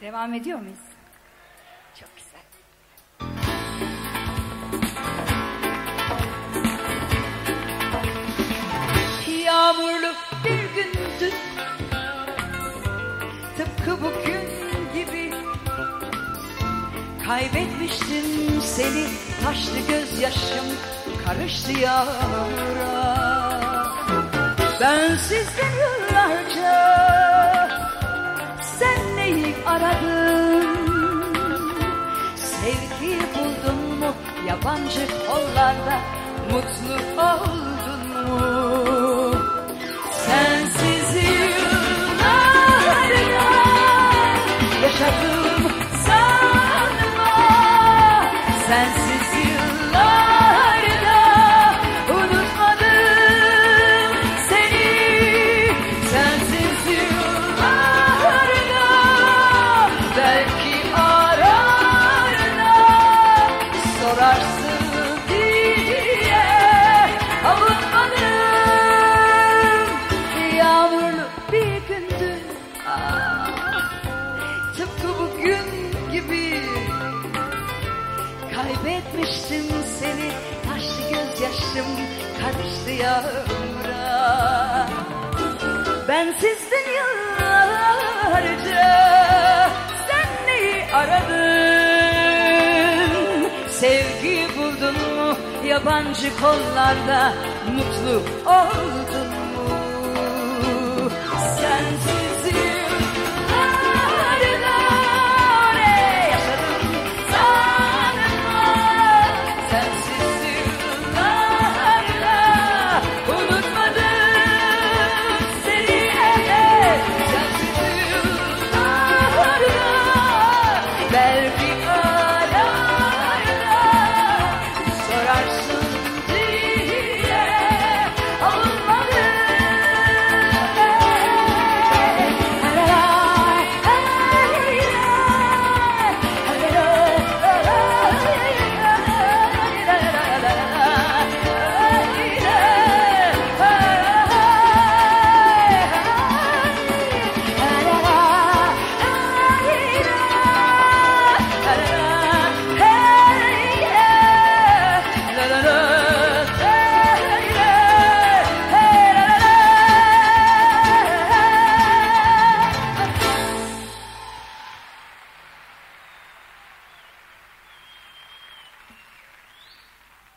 Devam ediyor muyuz? Çok güzel. Yağmurlu bir gündü Tıpkı bugün gibi Kaybetmiştim seni Taşlı gözyaşım karıştı yağmura Ben sizden neyi aradın Sevgi buldun mu yabancı kollarda? Mutlu oldun mu? Sensiz yıllarda Yaşadım sanma Sensiz Kaybetmiştim seni Taşlı gözyaşım karıştı yağmura. Ben sizden yıllarca Sen neyi aradın? Sevgi buldun mu Yabancı kollarda Mutlu oldun mu